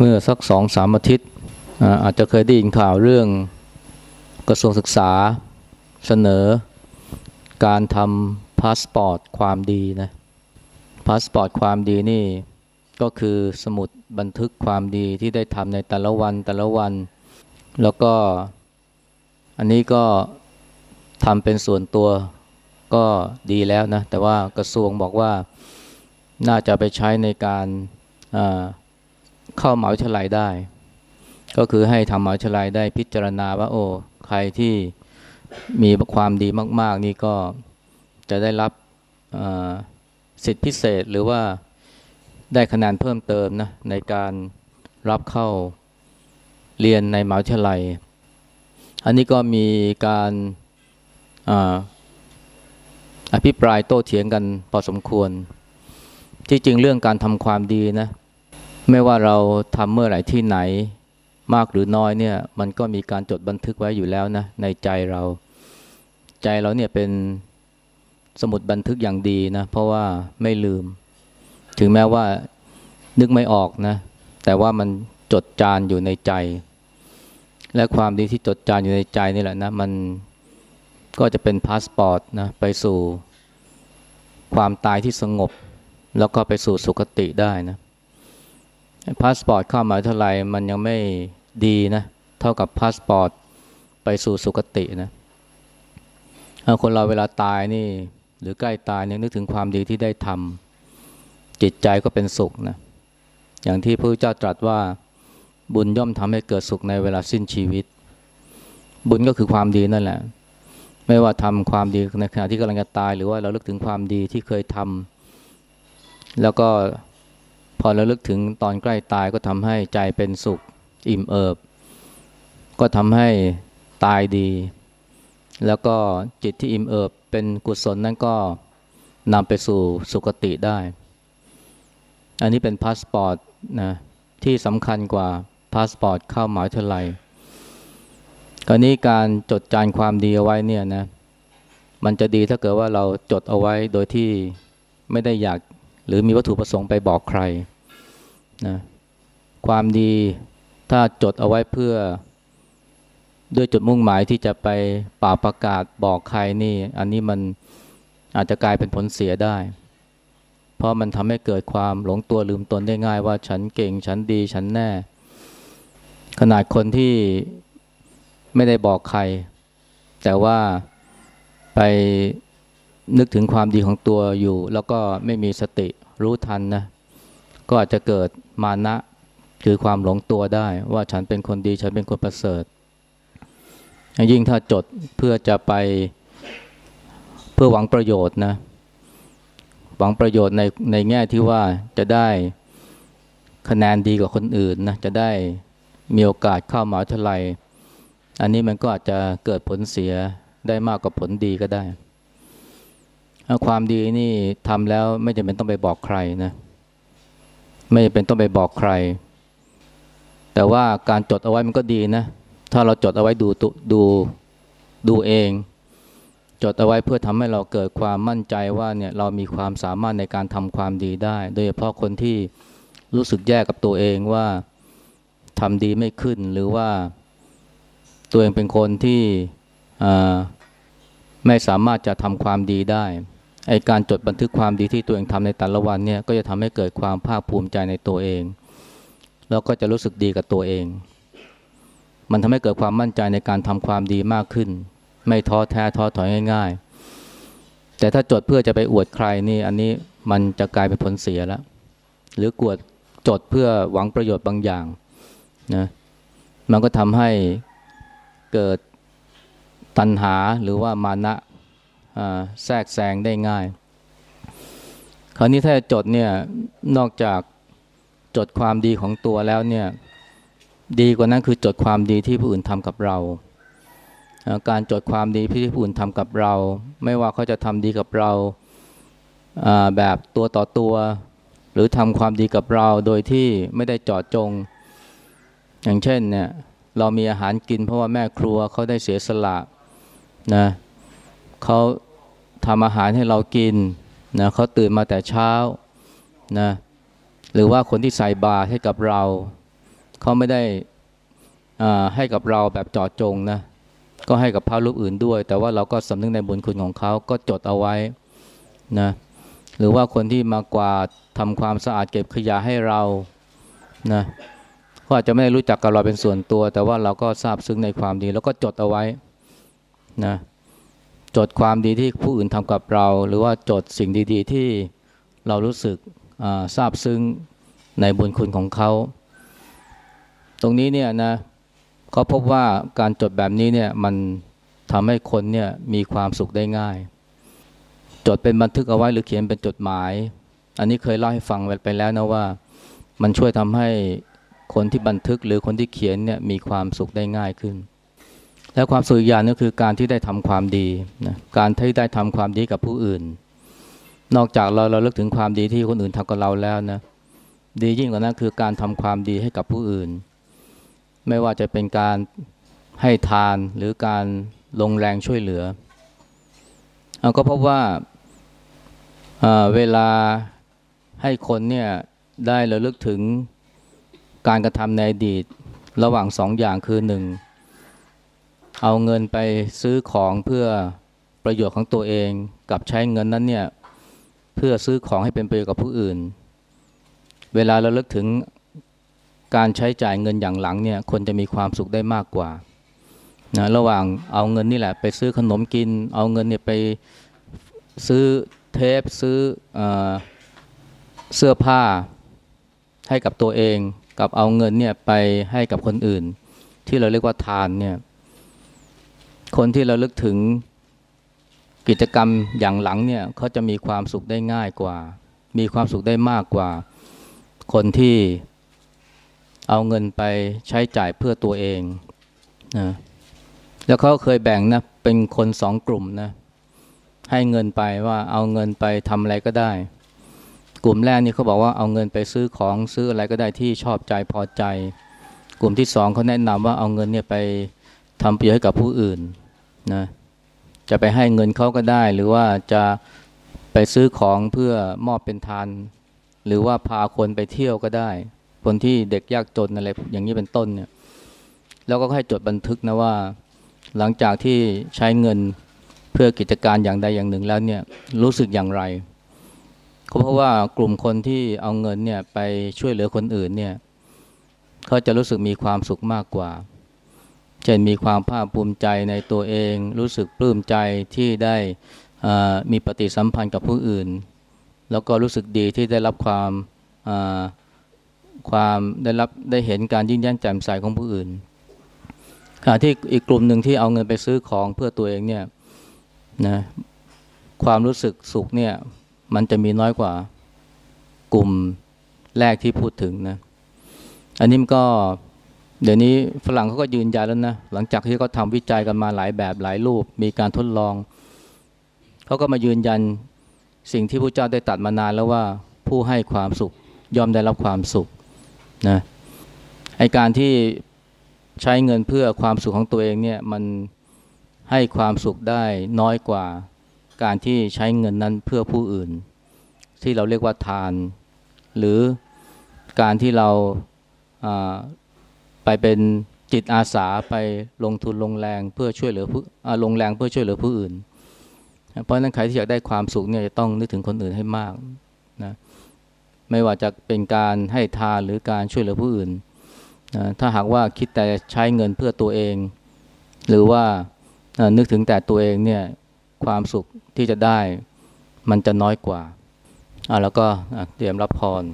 เมื่อสักสองสามอาทิตย์อาจจะเคยได้ยินข่าวเรื่องกระทรวงศึกษาเสนอ การทำพาสปอร์ตความดีนะพาสปอร์ตความดีนี่ก็คือสมุดบันทึกความดีที่ได้ทำในแต่ละวันแต่ละวัน แล้วก็อันนี้ก็ทำเป็นส่วนตัวก็ดีแล้วนะ แต่ว่ากระทรวงบอกว่าน่าจะไปใช้ในการ เข้ามหาวิทยาลัยได้ ก็คือให้ทำมหาวิทยาลัยได้พิจารณาว่าโอ้ใครที่มีความดีมาก ๆ นี่ก็จะได้รับสิทธิพิเศษหรือว่าได้คะแนนเพิ่มเติมนะในการรับเข้าเรียนในมหาวิทยาลัย อันนี้ก็มีการอภิปรายโต้เถียงกันพอสมควร ที่จริงเรื่องการทำความดีนะ ไม่ว่าเราทำเมื่อไหร่ที่ไหนมากหรือน้อยเนี่ย มันก็มีการจดบันทึกไว้อยู่แล้วนะในใจเรา ใจเราเนี่ยเป็นสมุดบันทึกอย่างดีนะ เพราะว่าไม่ลืม ถึงแม้ว่านึกไม่ออกนะ แต่ว่ามันจดจานอยู่ในใจ และความดีที่จดจานอยู่ในใจนี่แหละนะ มันก็จะเป็นพาสปอร์ตนะไปสู่ความตายที่สงบ แล้วก็ไปสู่สุคติได้นะ พาสปอร์ตเข้ามาเท่าไรมันยังไม่ดีนะ เท่ากับพาสปอร์ตไปสู่สุคตินะคนเราเวลาตายนี่ หรือใกล้ตายเนี่ยนึกถึงความดีที่ได้ทำจิตใจก็เป็นสุขนะ อย่างที่พระเจ้าตรัสว่าบุญย่อมทำให้เกิดสุขในเวลาสิ้นชีวิต บุญก็คือความดีนั่นแหละ ไม่ว่าทำความดีในขณะที่กำลังจะตาย หรือว่าระลึกถึงความดีที่เคยทำแล้วก็ ระลึกถึงตอนใกล้ตายก็ทำให้ใจเป็นสุขอิ่มเอิบ ก็ทำให้ตายดี แล้วก็จิตที่อิ่มเอิบเป็นกุศลนั้นก็นำไปสู่สุคติได้ อันนี้เป็นพาสปอร์ตนะที่สำคัญกว่าพาสปอร์ตเข้าหมายเท่าไรกรณีการจดจานความดีเอาไว้เนี่ยนะ มันจะดีถ้าเกิดว่าเราจดเอาไว้โดยที่ไม่ได้อยากหรือมีวัตถุประสงค์ไปบอกใคร นะความดีถ้าจดเอาไว้เพื่อ ด้วยจุดมุ่งหมายที่จะไปป่าประกาศบอกใครนี่ อันนี้มันอาจจะกลายเป็นผลเสียได้ เพราะมันทำให้เกิดความหลงตัวลืมตนได้ง่ายว่าฉันเก่ง ฉันดีฉันแน่ ขนาดคนที่ไม่ได้บอกใคร แต่ว่าไปนึกถึงความดีของตัวอยู่ แล้วก็ไม่มีสติรู้ทันนะ ก็อาจจะเกิด มานะคือความหลงตัวได้ว่าฉันเป็นคนดีฉันเป็นคนประเสริฐ ยิ่งถ้าจดเพื่อจะไปเพื่อหวังประโยชน์นะ หวังประโยชน์ในในแง่ที่ว่าจะได้คะแนนดีกว่าคนอื่นนะจะได้มีโอกาสเข้ามหาเท่าไหร่อันนี้มันก็อาจจะเกิดผลเสียได้มากกว่าผลดีก็ได้ ความดีนี่ทำแล้วไม่จำเป็นต้องไปบอกใครนะ ไม่เป็นต้องไปบอกใคร แต่ว่าการจดเอาไว้มันก็ดีนะ ถ้าเราจดเอาไว้ดูดูดูเอง จดเอาไว้เพื่อทำให้เราเกิดความมั่นใจว่าเนี่ยเรามีความสามารถในการทำความดีได้ โดยเฉพาะคนที่รู้สึกแย่กับตัวเองว่าทำดีไม่ขึ้นหรือว่าตัวเองเป็นคนที่ไม่สามารถจะทำความดีได้ ไอการจดบันทึกความดีที่ตัวเองทำในแต่ละวันเนี่ยก็จะทำให้เกิดความภาคภูมิใจในตัวเอง แล้วก็จะรู้สึกดีกับตัวเอง มันทำให้เกิดความมั่นใจในการทำความดีมากขึ้น ไม่ท้อแท้ท้อถอยง่าย ๆ แต่ถ้าจดเพื่อจะไปอวดใครนี่อันนี้มันจะกลายเป็นผลเสียแล้ว หรือกวดจดเพื่อหวังประโยชน์บางอย่างนะมันก็ทำให้เกิดตัณหาหรือว่ามานะ แทรกแซงได้ง่าย คราวนี้ถ้าจดเนี่ยนอกจากจดความดีของตัวแล้วเนี่ยดีกว่านั้นคือจดความดีที่ผู้อื่นทำกับเรา การจดความดีที่ผู้อื่นทำกับเรา ไม่ว่าเขาจะทำดีกับเราแบบตัวต่อตัว หรือทำความดีกับเราโดยที่ไม่ได้จอดจง อย่างเช่นเนี่ยเรามีอาหารกินเพราะว่าแม่ครัวเขาได้เสียสละนะเขา ทำอาหารให้เรากินนะเขาตื่นมาแต่เช้านะหรือว่าคนที่ใส่บาตรให้กับเรา เขาไม่ได้ให้กับเราแบบจอดจงนะก็ให้กับพระรูปอื่นด้วย แต่ว่าเราก็สำนึกในบุญคุณของเขาก็จดเอาไว้นะหรือว่าคนที่มากวาดทำความสะอาดเก็บขยะให้เรานะเขาอาจจะไม่ได้รู้จักกับเราเป็นส่วนตัว แต่ว่าเราก็ทราบซึ้งในความดี แล้วก็จดเอาไว้นะ จดความดีที่ผู้อื่นทำกับเรา หรือว่าจดสิ่งดีๆ ที่เรารู้สึกทราบซึ้งในบุญคุณของเขา ตรงนี้เนี่ยนะเขาพบว่าการจดแบบนี้เนี่ยมันทำให้คนเนี่ยมีความสุขได้ง่าย จดเป็นบันทึกเอาไว้หรือเขียนเป็นจดหมาย อันนี้เคยเล่าให้ฟังไปแล้วนะว่ามันช่วยทำให้คนที่บันทึกหรือคนที่เขียนเนี่ยมีความสุขได้ง่ายขึ้น และความสุขอย่างนึงคือการที่ได้ทำความดีนะการที่ได้ทำความดีกับผู้อื่น นอกจากเราเราเลิกถึงความดีที่คนอื่นทำกับเราแล้วนะดียิ่งกว่านั้นคือการทำความดีให้กับผู้อื่น ไม่ว่าจะเป็นการให้ทานหรือการลงแรงช่วยเหลือเราก็พบว่าเวลาให้คนเนี่ยได้ระลึกถึงการกระทำในอดีตระหว่างสองอย่างคือหนึ่ง เอาเงินไปซื้อของเพื่อประโยชน์ของตัวเองกับใช้เงินนั้นเนี่ยเพื่อซื้อของให้เป็นประโยชน์กับผู้อื่น เวลาเราเลิกถึงการใช้จ่ายเงินอย่างหลังเนี่ยคนจะมีความสุขได้มากกว่านะระหว่างเอาเงินนี่แหละไปซื้อขนมกิน เอาเงินเนี่ยไปซื้อเทปซื้ออเสื้อผ้าให้กับตัวเอง กับเอาเงินเนี่ยไปให้กับคนอื่น ที่เราเรียกว่าทานเนี่ย คนที่เราลึกถึงกิจกรรมอย่างหลังเนี่ยเขาจะมีความสุขได้ง่ายกว่า มีความสุขได้มากกว่า คนที่เอาเงินไปใช้จ่ายเพื่อตัวเองนะแล้วเขาเคยแบ่งนะเป็นคนสองกลุ่มนะให้เงินไปว่าเอาเงินไปทำอะไรก็ได้ กลุ่มแรกนี่เขาบอกว่าเอาเงินไปซื้อของซื้ออะไรก็ได้ที่ชอบใจพอใจ กลุ่มที่สองเขาแนะนำว่าเอาเงินเนี่ยไป ทำประโยชน์ให้กับผู้อื่นนะจะไปให้เงินเขาก็ได้ หรือว่าจะไปซื้อของเพื่อมอบเป็นทาน หรือว่าพาคนไปเที่ยวก็ได้ คนที่เด็กยากจนอะไรอย่างนี้เป็นต้นเนี่ยแล้วก็ให้จดบันทึกนะว่า หลังจากที่ใช้เงินเพื่อกิจการอย่างใดอย่างหนึ่งแล้วเนี่ยรู้สึกอย่างไรเพราะว่ากลุ่มคนที่เอาเงินเนี่ยไปช่วยเหลือคนอื่นเนี่ยเขาจะรู้สึกมีความสุขมากกว่า เช่นมีความภาคภูมิใจในตัวเอง รู้สึกปลื้มใจที่ได้มีปฏิสัมพันธ์กับผู้อื่น แล้วก็รู้สึกดีที่ได้รับความความได้รับได้เห็นการยิ่งยันแจ่มใสของผู้อื่นขณะที่อีกกลุ่มหนึ่งที่เอาเงินไปซื้อของเพื่อตัวเองเนี่ยนะความรู้สึกสุขเนี่ยมันจะมีน้อยกว่ากลุ่มแรกที่พูดถึงนะอันนี้ก็ เดี๋ยวนี้ฝรั่งเขาก็ยืนยันแล้วนะ หลังจากที่เขาทำวิจัยกันมาหลายแบบหลายรูป มีการทดลอง เขาก็มายืนยันสิ่งที่พระเจ้าได้ตัดมานานแล้วว่าผู้ให้ความสุขยอมได้รับความสุขนะไอการที่ใช้เงินเพื่อความสุขของตัวเองเนี่ยมันให้ความสุขได้น้อยกว่าการที่ใช้เงินนั้นเพื่อผู้อื่น ที่เราเรียกว่าทาน หรือการที่เรา ไปเป็นจิตอาสาไปลงทุนลงแรงเพื่อช่วยเหลือผู้ลงแรงเพื่อช่วยเหลือผู้อื่น เพราะนั้นใครที่อยากได้ความสุขเนี่ยจะต้องนึกถึงคนอื่นให้มากนะไม่ว่าจะเป็นการให้ทานหรือการช่วยเหลือผู้อื่นนะถ้าหากว่าคิดแต่ใช้เงินเพื่อตัวเอง หรือว่านึกถึงแต่ตัวเองเนี่ยความสุขที่จะได้มันจะน้อยกว่าอ่าแล้วก็เตรียมรับพร